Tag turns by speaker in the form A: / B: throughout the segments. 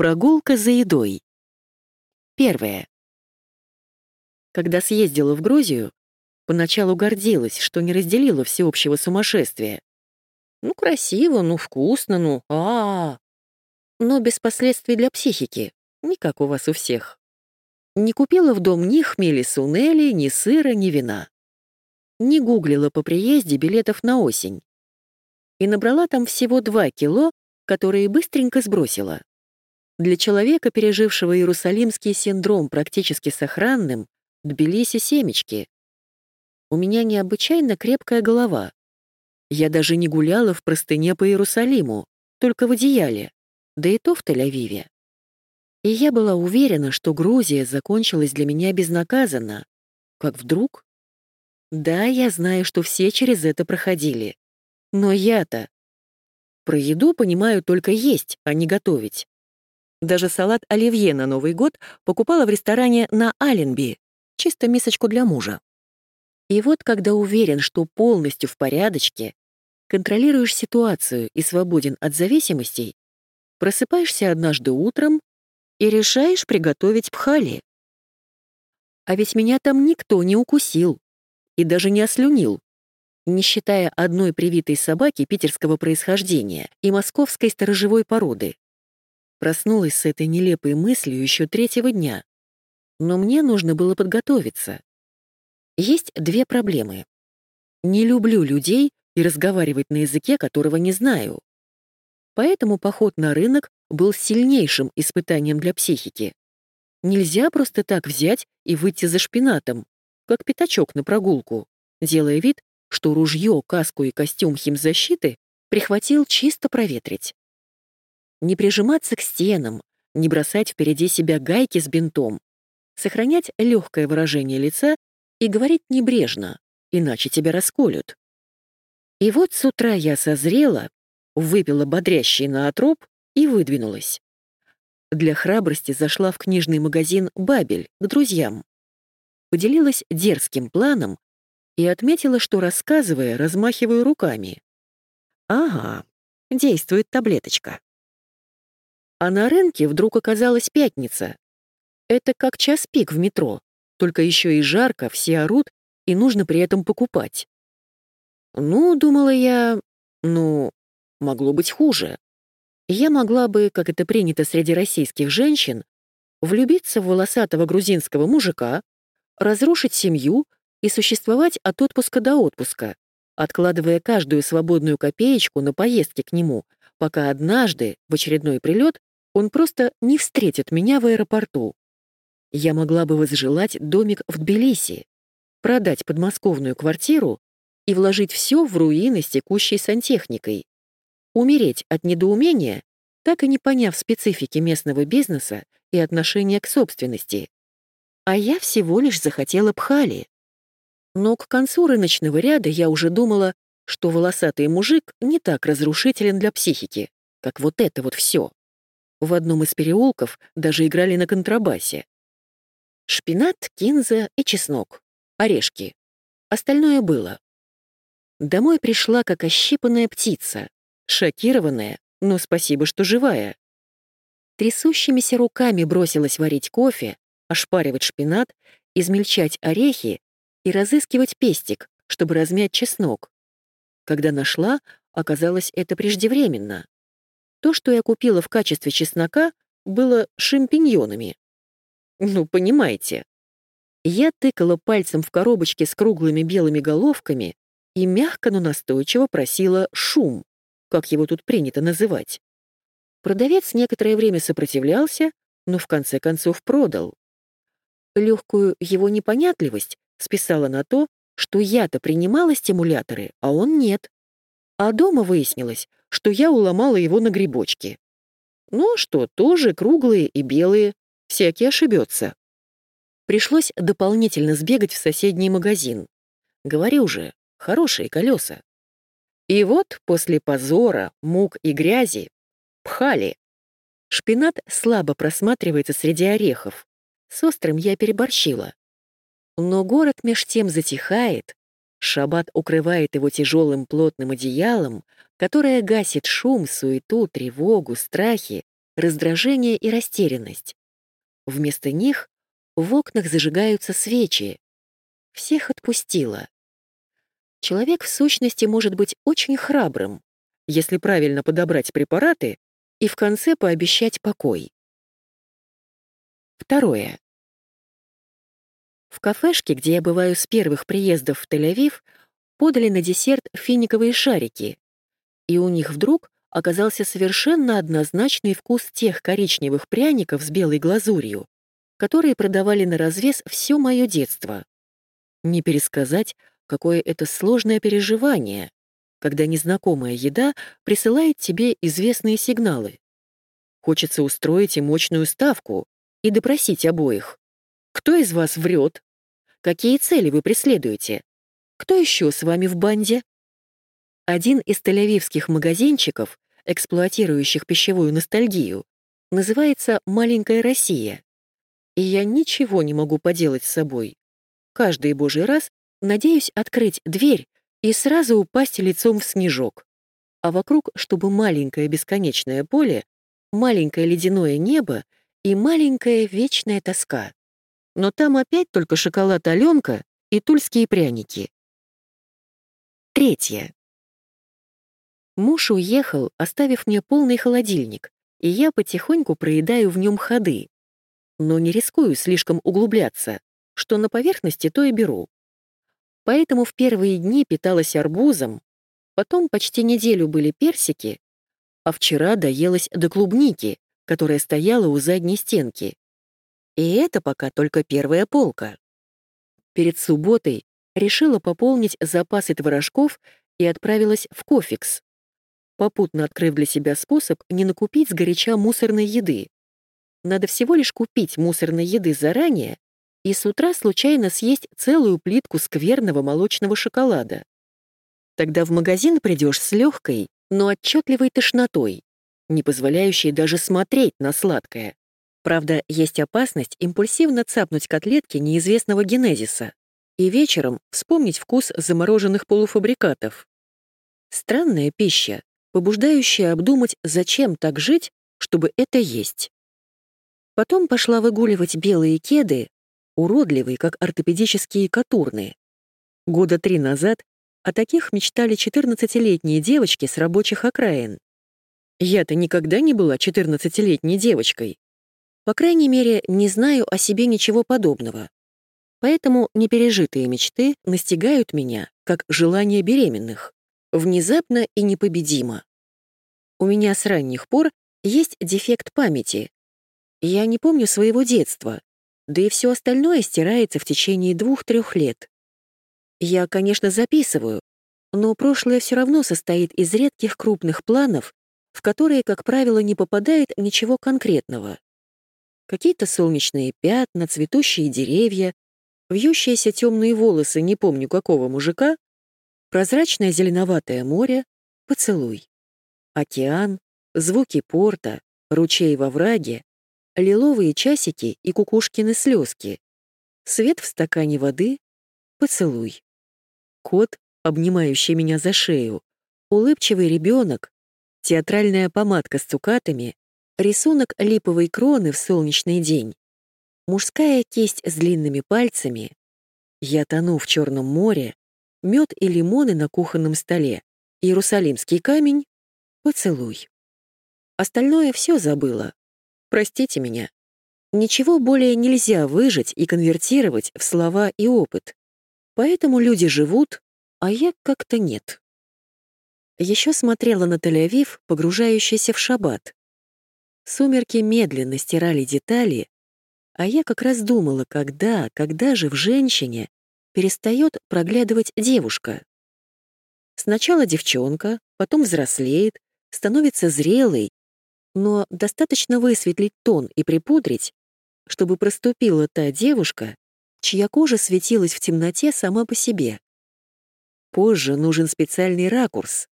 A: Прогулка за едой. Первое. Когда съездила в Грузию, поначалу гордилась, что не разделила всеобщего сумасшествия. Ну, красиво, ну, вкусно, ну, а, -а, -а. Но без последствий для психики, не как у вас у всех. Не купила в дом ни хмели сунели, ни сыра, ни вина. Не гуглила по приезде билетов на осень. И набрала там всего 2 кило, которые быстренько сбросила. Для человека, пережившего Иерусалимский синдром практически сохранным, Тбилиси семечки. У меня необычайно крепкая голова. Я даже не гуляла в простыне по Иерусалиму, только в одеяле, да и то в Тель-Авиве. И я была уверена, что Грузия закончилась для меня безнаказанно. Как вдруг? Да, я знаю, что все через это проходили. Но я-то... Про еду понимаю только есть, а не готовить. Даже салат оливье на Новый год покупала в ресторане на Аленби, чисто мисочку для мужа. И вот когда уверен, что полностью в порядочке, контролируешь ситуацию и свободен от зависимостей, просыпаешься однажды утром и решаешь приготовить пхали. А ведь меня там никто не укусил и даже не ослюнил, не считая одной привитой собаки питерского происхождения и московской сторожевой породы. Проснулась с этой нелепой мыслью еще третьего дня. Но мне нужно было подготовиться. Есть две проблемы. Не люблю людей и разговаривать на языке, которого не знаю. Поэтому поход на рынок был сильнейшим испытанием для психики. Нельзя просто так взять и выйти за шпинатом, как пятачок на прогулку, делая вид, что ружье, каску и костюм химзащиты прихватил чисто проветрить. Не прижиматься к стенам, не бросать впереди себя гайки с бинтом, сохранять легкое выражение лица и говорить небрежно, иначе тебя расколют. И вот с утра я созрела, выпила бодрящий наотроп и выдвинулась. Для храбрости зашла в книжный магазин «Бабель» к друзьям. Поделилась дерзким планом и отметила, что, рассказывая, размахиваю руками. Ага, действует таблеточка. А на рынке вдруг оказалась пятница. Это как час пик в метро, только еще и жарко, все орут, и нужно при этом покупать. Ну, думала я, ну, могло быть хуже. Я могла бы, как это принято среди российских женщин, влюбиться в волосатого грузинского мужика, разрушить семью и существовать от отпуска до отпуска, откладывая каждую свободную копеечку на поездки к нему, пока однажды, в очередной прилет, он просто не встретит меня в аэропорту. Я могла бы возжелать домик в Тбилиси, продать подмосковную квартиру и вложить все в руины с текущей сантехникой. Умереть от недоумения, так и не поняв специфики местного бизнеса и отношения к собственности. А я всего лишь захотела пхали. Но к концу рыночного ряда я уже думала, что волосатый мужик не так разрушителен для психики, как вот это вот все. В одном из переулков даже играли на контрабасе. Шпинат, кинза и чеснок. Орешки. Остальное было. Домой пришла как ощипанная птица, шокированная, но спасибо, что живая. Трясущимися руками бросилась варить кофе, ошпаривать шпинат, измельчать орехи и разыскивать пестик, чтобы размять чеснок. Когда нашла, оказалось это преждевременно. То, что я купила в качестве чеснока, было шампиньонами. Ну, понимаете. Я тыкала пальцем в коробочке с круглыми белыми головками и мягко, но настойчиво просила шум, как его тут принято называть. Продавец некоторое время сопротивлялся, но в конце концов продал. Легкую его непонятливость списала на то, что я-то принимала стимуляторы, а он нет. А дома выяснилось, что я уломала его на грибочки. Ну а что, тоже круглые и белые, всякий ошибется. Пришлось дополнительно сбегать в соседний магазин. Говорю же, хорошие колеса. И вот после позора, мук и грязи пхали. Шпинат слабо просматривается среди орехов. С острым я переборщила. Но город меж тем затихает, шаббат укрывает его тяжелым плотным одеялом, которое гасит шум, суету, тревогу, страхи, раздражение и растерянность. Вместо них в окнах зажигаются свечи. Всех отпустило. Человек в сущности может быть очень храбрым, если правильно подобрать препараты и в конце пообещать покой. Второе. В кафешке, где я бываю с первых приездов в Тель-Авив, подали на десерт финиковые шарики, и у них вдруг оказался совершенно однозначный вкус тех коричневых пряников с белой глазурью, которые продавали на развес все мое детство. Не пересказать, какое это сложное переживание, когда незнакомая еда присылает тебе известные сигналы. Хочется устроить и мощную ставку и допросить обоих. Кто из вас врет? Какие цели вы преследуете? Кто еще с вами в банде? Один из тель магазинчиков, эксплуатирующих пищевую ностальгию, называется «Маленькая Россия». И я ничего не могу поделать с собой. Каждый божий раз надеюсь открыть дверь и сразу упасть лицом в снежок. А вокруг, чтобы маленькое бесконечное поле, маленькое ледяное небо и маленькая вечная тоска но там опять только шоколад Аленка и тульские пряники. Третье. Муж уехал, оставив мне полный холодильник, и я потихоньку проедаю в нем ходы. Но не рискую слишком углубляться, что на поверхности, то и беру. Поэтому в первые дни питалась арбузом, потом почти неделю были персики, а вчера доелась до клубники, которая стояла у задней стенки. И это пока только первая полка. Перед субботой решила пополнить запасы творожков и отправилась в Кофикс, попутно открыв для себя способ не накупить сгоряча мусорной еды. Надо всего лишь купить мусорной еды заранее и с утра случайно съесть целую плитку скверного молочного шоколада. Тогда в магазин придешь с легкой, но отчетливой тошнотой, не позволяющей даже смотреть на сладкое. Правда, есть опасность импульсивно цапнуть котлетки неизвестного генезиса и вечером вспомнить вкус замороженных полуфабрикатов. Странная пища, побуждающая обдумать, зачем так жить, чтобы это есть. Потом пошла выгуливать белые кеды, уродливые, как ортопедические катурны. Года три назад о таких мечтали 14-летние девочки с рабочих окраин. Я-то никогда не была 14-летней девочкой. По крайней мере, не знаю о себе ничего подобного. Поэтому непережитые мечты настигают меня, как желание беременных, внезапно и непобедимо. У меня с ранних пор есть дефект памяти. Я не помню своего детства, да и все остальное стирается в течение двух-трех лет. Я, конечно, записываю, но прошлое все равно состоит из редких крупных планов, в которые, как правило, не попадает ничего конкретного. Какие-то солнечные пятна, цветущие деревья, вьющиеся темные волосы не помню какого мужика, прозрачное зеленоватое море, поцелуй. Океан, звуки порта, ручей во враге, лиловые часики и кукушкины слезки, свет в стакане воды, поцелуй. Кот, обнимающий меня за шею, улыбчивый ребенок, театральная помадка с цукатами, Рисунок липовой кроны в солнечный день. Мужская кисть с длинными пальцами. Я тону в Черном море. Мед и лимоны на кухонном столе. Иерусалимский камень. Поцелуй. Остальное все забыла. Простите меня. Ничего более нельзя выжить и конвертировать в слова и опыт. Поэтому люди живут, а я как-то нет. Еще смотрела на Тель-Авив, погружающийся в шаббат. Сумерки медленно стирали детали, а я как раз думала, когда, когда же в женщине перестает проглядывать девушка. Сначала девчонка, потом взрослеет, становится зрелой, но достаточно высветлить тон и припудрить, чтобы проступила та девушка, чья кожа светилась в темноте сама по себе. Позже нужен специальный ракурс.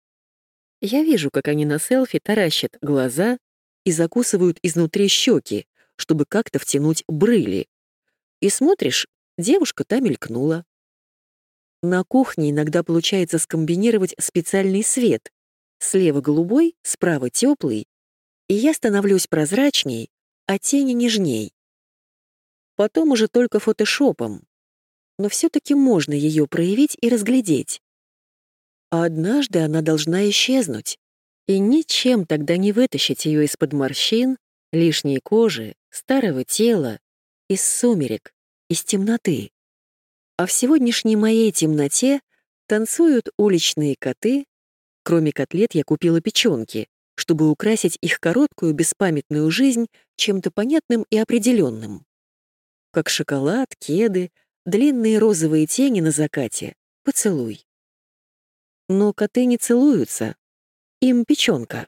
A: Я вижу, как они на селфи таращат глаза, и закусывают изнутри щеки, чтобы как-то втянуть брыли. И смотришь, девушка та мелькнула. На кухне иногда получается скомбинировать специальный свет. Слева голубой, справа теплый, и я становлюсь прозрачней, а тени нежней. Потом уже только фотошопом. Но все-таки можно ее проявить и разглядеть. А однажды она должна исчезнуть, и ничем тогда не вытащить ее из-под морщин, лишней кожи, старого тела, из сумерек, из темноты. А в сегодняшней моей темноте танцуют уличные коты. Кроме котлет я купила печенки, чтобы украсить их короткую беспамятную жизнь чем-то понятным и определенным. Как шоколад, кеды, длинные розовые тени на закате, поцелуй. Но коты не целуются, им печенка.